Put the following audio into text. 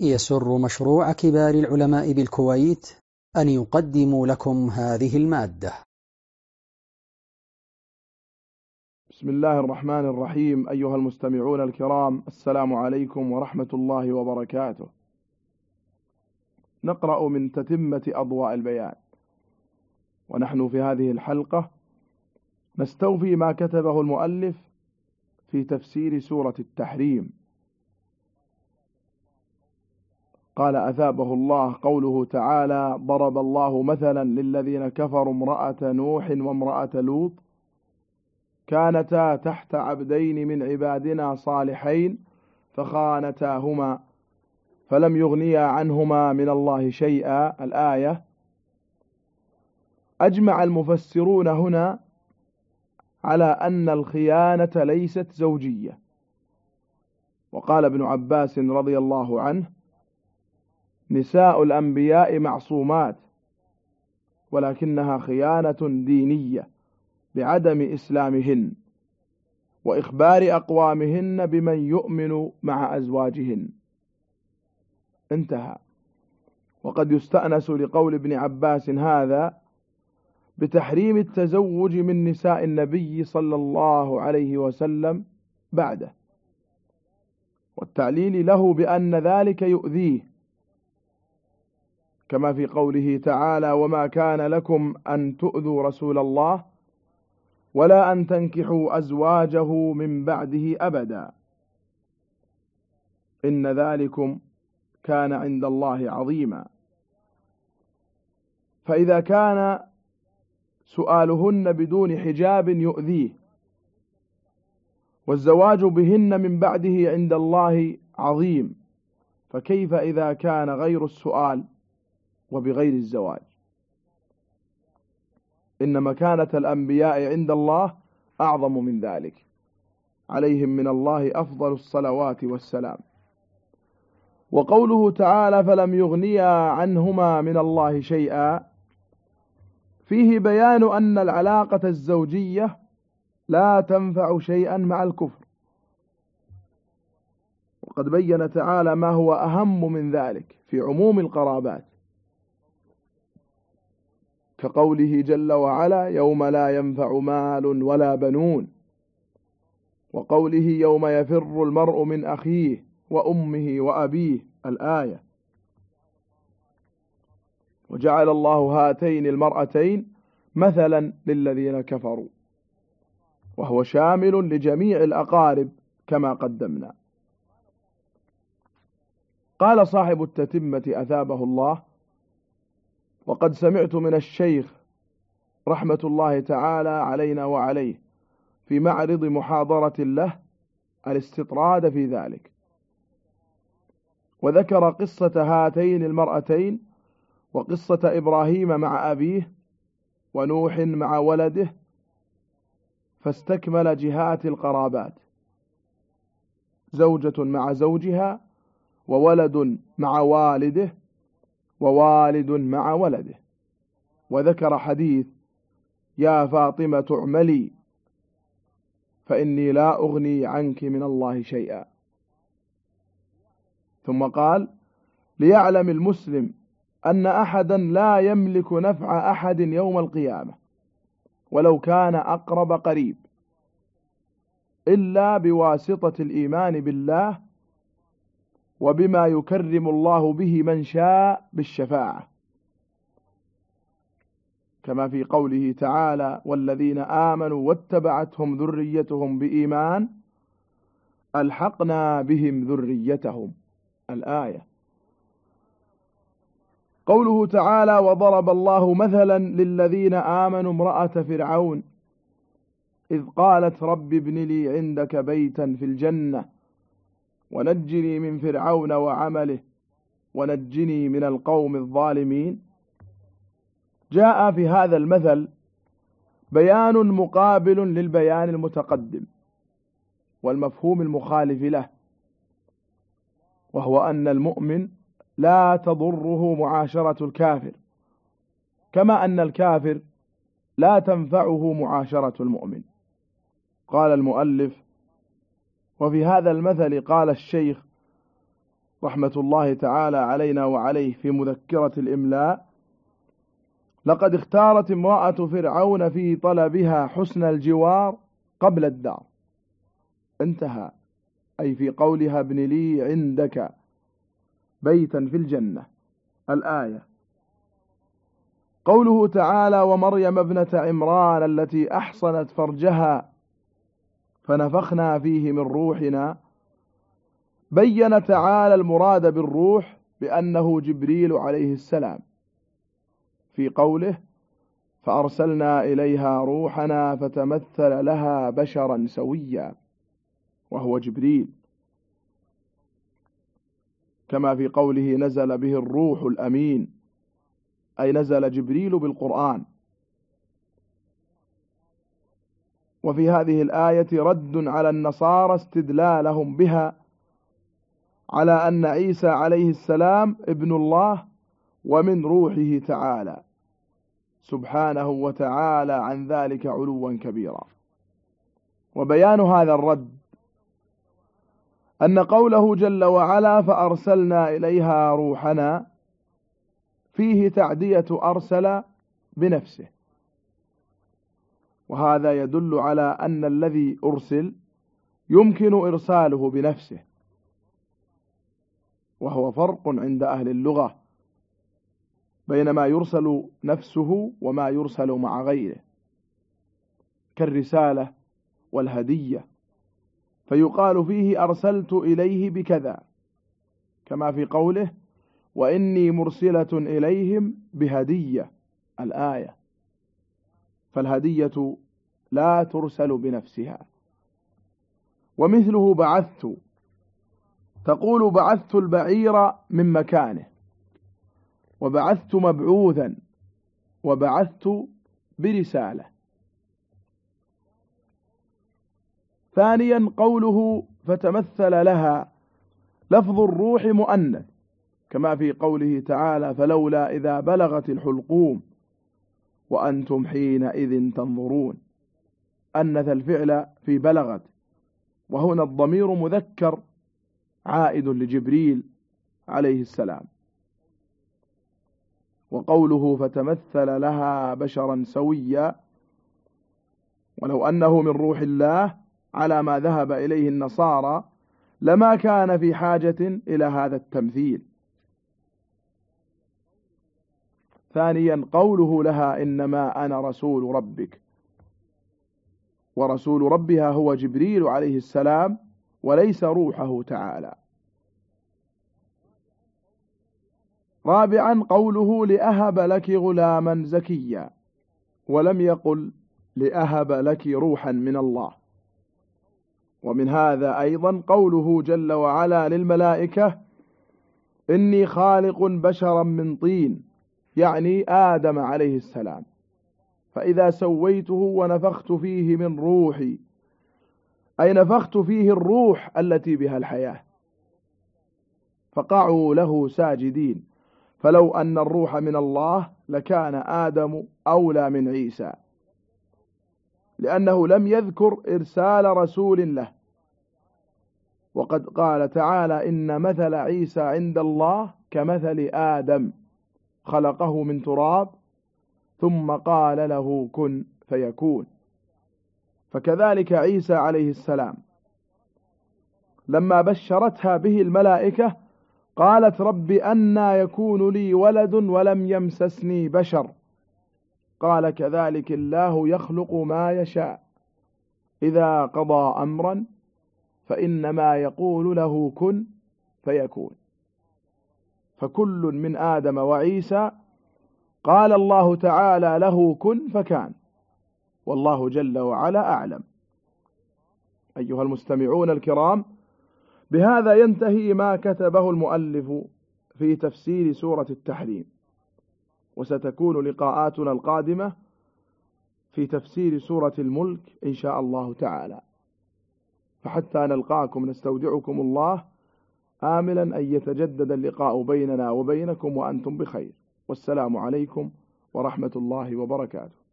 يسر مشروع كبار العلماء بالكويت أن يقدم لكم هذه المادة. بسم الله الرحمن الرحيم أيها المستمعون الكرام السلام عليكم ورحمة الله وبركاته. نقرأ من تتمة أضواء البيان. ونحن في هذه الحلقة نستوفي ما كتبه المؤلف في تفسير سورة التحريم. قال أثابه الله قوله تعالى ضرب الله مثلا للذين كفروا امرأة نوح وامرأة لوط كانتا تحت عبدين من عبادنا صالحين فخانتاهما فلم يغنيا عنهما من الله شيئا. الآية أجمع المفسرون هنا على أن الخيانة ليست زوجية. وقال ابن عباس رضي الله عنه نساء الأنبياء معصومات ولكنها خيانة دينية بعدم إسلامهن وإخبار أقوامهن بمن يؤمن مع أزواجهن. انتهى. وقد يستأنس لقول ابن عباس هذا بتحريم التزوج من نساء النبي صلى الله عليه وسلم بعده والتعليل له بأن ذلك يؤذيه كما في قوله تعالى وما كان لكم أن تؤذوا رسول الله ولا أن تنكحوا أزواجه من بعده أبدا إن ذلكم كان عند الله عظيما فإذا كان سؤالهن بدون حجاب يؤذيه والزواج بهن من بعده عند الله عظيم فكيف إذا كان غير السؤال وبغير الزواج. إن مكانة الأنبياء عند الله أعظم من ذلك. عليهم من الله أفضل الصلوات والسلام. وقوله تعالى فلم يغنيا عنهما من الله شيئا فيه بيان أن العلاقة الزوجية لا تنفع شيئا مع الكفر. وقد بين تعالى ما هو أهم من ذلك في عموم القرابات. كقوله جل وعلا يوم لا ينفع مال ولا بنون وقوله يوم يفر المرء من أخيه وأمه وأبيه الآية. وجعل الله هاتين المرأتين مثلا للذين كفروا وهو شامل لجميع الأقارب كما قدمنا. قال صاحب التتمة أثابه الله وقد سمعت من الشيخ رحمة الله تعالى علينا وعليه في معرض محاضرة له الاستطراد في ذلك. وذكر قصة هاتين المرأتين وقصة إبراهيم مع أبيه ونوح مع ولده فاستكمل جهات القرابات. زوجة مع زوجها وولد مع والده ووالد مع ولده. وذكر حديث يا فاطمة اعملي فإني لا أغني عنك من الله شيئا. ثم قال ليعلم المسلم أن أحدا لا يملك نفع أحد يوم القيامة ولو كان أقرب قريب إلا بواسطة الإيمان بالله وبما يكرم الله به من شاء بالشفاعة. كما في قوله تعالى والذين آمنوا واتبعتهم ذريتهم بإيمان ألحقنا بهم ذريتهم. الآية. قوله تعالى وضرب الله مثلا للذين آمنوا امرأة فرعون إذ قالت رب ابن لي عندك بيتا في الجنة. ونجني من فرعون وعمله ونجني من القوم الظالمين. جاء في هذا المثل بيان مقابل للبيان المتقدم والمفهوم المخالف له وهو أن المؤمن لا تضره معاشرة الكافر كما أن الكافر لا تنفعه معاشرة المؤمن. قال المؤلف وفي هذا المثل قال الشيخ رحمة الله تعالى علينا وعليه في مذكرة الإملاء لقد اختارت امرأة فرعون في طلبها حسن الجوار قبل الدار. انتهى. أي في قولها ابن لي عندك بيتا في الجنة. الآية. قوله تعالى ومريم ابنة عمران التي أحصنت فرجها فنفخنا فيه من روحنا. بين تعالى المراد بالروح بأنه جبريل عليه السلام. في قوله فأرسلنا إليها روحنا فتمثل لها بشرا سويا وهو جبريل. كما في قوله نزل به الروح الأمين أي نزل جبريل بالقرآن. وفي هذه الآية رد على النصارى استدلالهم بها على أن عيسى عليه السلام ابن الله ومن روحه تعالى سبحانه وتعالى عن ذلك علوا كبيرا. وبيان هذا الرد أن قوله جل وعلا فأرسلنا إليها روحنا فيه تعدية أرسل بنفسه. وهذا يدل على أن الذي أرسل يمكن إرساله بنفسه وهو فرق عند أهل اللغة بين ما يرسل نفسه وما يرسل مع غيره كالرسالة والهدية فيقال فيه أرسلت إليه بكذا كما في قوله وإني مرسلة إليهم بهدية الآية. فالهدية لا ترسل بنفسها. ومثله بعثت تقول بعثت البعير من مكانه وبعثت مبعوثا وبعثت برسالة. ثانيا قوله فتمثل لها لفظ الروح مؤنث كما في قوله تعالى فلولا إذا بلغت الحلقوم. وأنتم حينئذ تنظرون. أنث الفعل في بلغت. وهنا الضمير مذكر عائد لجبريل عليه السلام. وقوله فتمثل لها بشرا سويا. ولو أنه من روح الله على ما ذهب إليه النصارى لما كان في حاجة إلى هذا التمثيل. ثانيا قوله لها إنما أنا رسول ربك. ورسول ربها هو جبريل عليه السلام وليس روحه تعالى. رابعا قوله لأهب لك غلاما زكيا ولم يقل لأهب لك روحا من الله. ومن هذا أيضا قوله جل وعلا للملائكة إني خالق بشرا من طين يعني آدم عليه السلام. فإذا سويته ونفخت فيه من روحي أي نفخت فيه الروح التي بها الحياة فقعوا له ساجدين. فلو أن الروح من الله لكان آدم أولى من عيسى لأنه لم يذكر إرسال رسول له. وقد قال تعالى إن مثل عيسى عند الله كمثل آدم. خلقه من تراب ثم قال له كن فيكون. فكذلك عيسى عليه السلام. لما بشرتها به الملائكة قالت رب أنا يكون لي ولد ولم يمسسني بشر. قال كذلك الله يخلق ما يشاء. إذا قضى أمرا فإنما يقول له كن فيكون. فكل من آدم وعيسى قال الله تعالى له كن فكان والله جل وعلا أعلم. أيها المستمعون الكرام بهذا ينتهي ما كتبه المؤلف في تفسير سورة التحريم. وستكون لقاءاتنا القادمة في تفسير سورة الملك إن شاء الله تعالى. فحتى نلقاكم نستودعكم الله آملا أن يتجدد اللقاء بيننا وبينكم وأنتم بخير. والسلام عليكم ورحمة الله وبركاته.